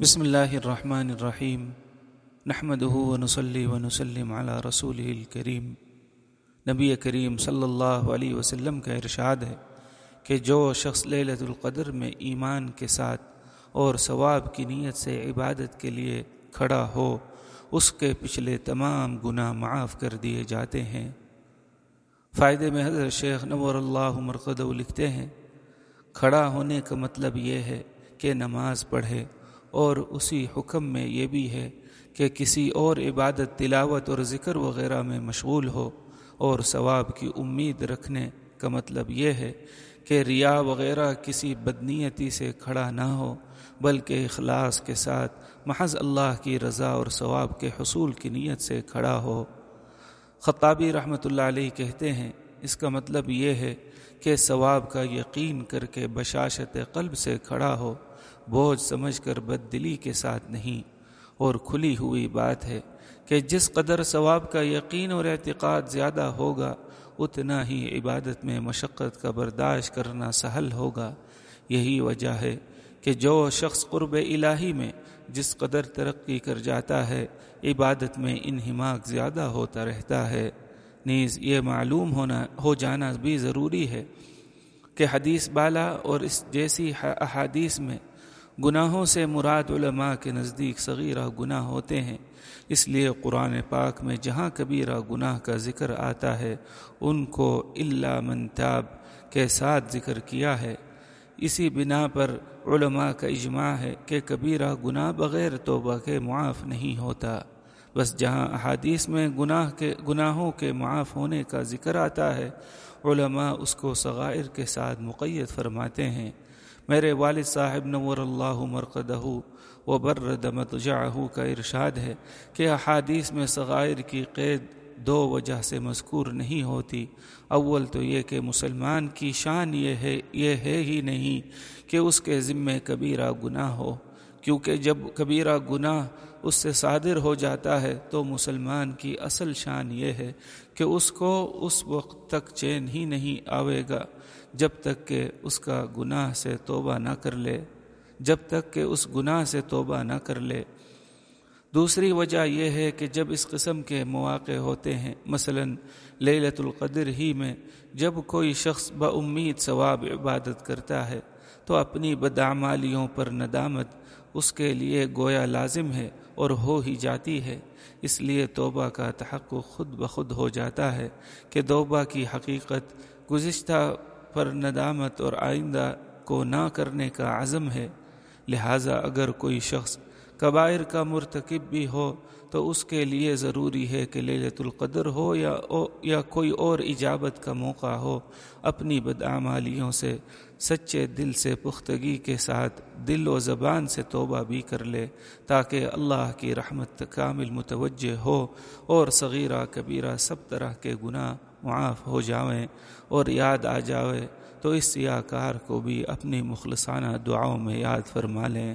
بسم اللہ الرحمن الرحیم۔ نحمد ونسلی ونسلم علی رسول الکریم۔ نبی کریم صلی اللہ علیہ وسلم کا ارشاد ہے کہ جو شخص لیلت القدر میں ایمان کے ساتھ اور ثواب کی نیت سے عبادت کے لیے کھڑا ہو، اس کے پچھلے تمام گناہ معاف کر دیے جاتے ہیں۔ فائدے میں حضرت شیخ نور اللہ مرقد لکھتے ہیں، کھڑا ہونے کا مطلب یہ ہے کہ نماز پڑھے اور اسی حکم میں یہ بھی ہے کہ کسی اور عبادت، تلاوت اور ذکر وغیرہ میں مشغول ہو اور ثواب کی امید رکھنے کا مطلب یہ ہے کہ ریا وغیرہ کسی بدنیتی سے کھڑا نہ ہو، بلکہ اخلاص کے ساتھ محض اللہ کی رضا اور ثواب کے حصول کی نیت سے کھڑا ہو۔ خطابی رحمۃ اللہ علیہ کہتے ہیں، اس کا مطلب یہ ہے کہ ثواب کا یقین کر کے بشاشت قلب سے کھڑا ہو بوجھ سمجھ کر بد دلی کے ساتھ نہیں۔ اور کھلی ہوئی بات ہے کہ جس قدر ثواب کا یقین اور اعتقاد زیادہ ہوگا، اتنا ہی عبادت میں مشقت کا برداشت کرنا سہل ہوگا۔ یہی وجہ ہے کہ جو شخص قرب الہی میں جس قدر ترقی کر جاتا ہے، عبادت میں انہماک زیادہ ہوتا رہتا ہے۔ نیز یہ معلوم ہونا، ہو جانا بھی ضروری ہے کہ حدیث بالا اور اس جیسی احادیث میں گناہوں سے مراد علماء کے نزدیک صغیرہ گناہ ہوتے ہیں۔ اس لیے قرآن پاک میں جہاں کبیرہ گناہ کا ذکر آتا ہے، ان کو اللہ منتاب کے ساتھ ذکر کیا ہے۔ اسی بنا پر علماء کا اجماع ہے کہ کبیرہ گناہ بغیر توبہ کے معاف نہیں ہوتا۔ بس جہاں احادیث میں گناہ کے، گناہوں کے معاف ہونے کا ذکر آتا ہے، علماء اس کو صغائر کے ساتھ مقید فرماتے ہیں۔ میرے والد صاحب نور اللہ مرقدہ و برد جاہو کا ارشاد ہے کہ احادیث میں صغائر کی قید دو وجہ سے مذکور نہیں ہوتی۔ اول تو یہ کہ مسلمان کی شان یہ ہے یہ ہے ہی نہیں کہ اس کے ذمے کبیرہ گناہ ہو۔ کیونکہ جب کبیرہ گناہ اس سے صادر ہو جاتا ہے تو مسلمان کی اصل شان یہ ہے کہ اس کو اس وقت تک چین ہی نہیں آوے گا جب تک کہ اس کا گناہ سے توبہ نہ کر لے، جب تک کہ اس گناہ سے توبہ نہ کر لے۔ دوسری وجہ یہ ہے کہ جب اس قسم کے مواقع ہوتے ہیں، مثلا لیلت القدر ہی میں، جب کوئی شخص با امید ثواب عبادت کرتا ہے تو اپنی بدعمالیوں پر ندامت اس کے لیے گویا لازم ہے اور ہو ہی جاتی ہے۔ اس لیے توبہ کا تحقق خود بخود ہو جاتا ہے کہ توبہ کی حقیقت گزشتہ پر ندامت اور آئندہ کو نہ کرنے کا عزم ہے۔ لہٰذا اگر کوئی شخص کبائر کا مرتکب بھی ہو تو اس کے لیے ضروری ہے کہ للت القدر ہو یا یا کوئی اور ایجابت کا موقع ہو اپنی بدعمالیوں سے، سچے دل سے پختگی کے ساتھ دل و زبان سے توبہ بھی کر لے تاکہ اللہ کی رحمت کامل متوجہ ہو اور صغیرہ، کبیرہ سب طرح کے گناہ معاف ہو جاویں اور یاد آ جاوے تو اس سیاہ کار کو بھی اپنی مخلصانہ دعاؤں میں یاد فرما لیں۔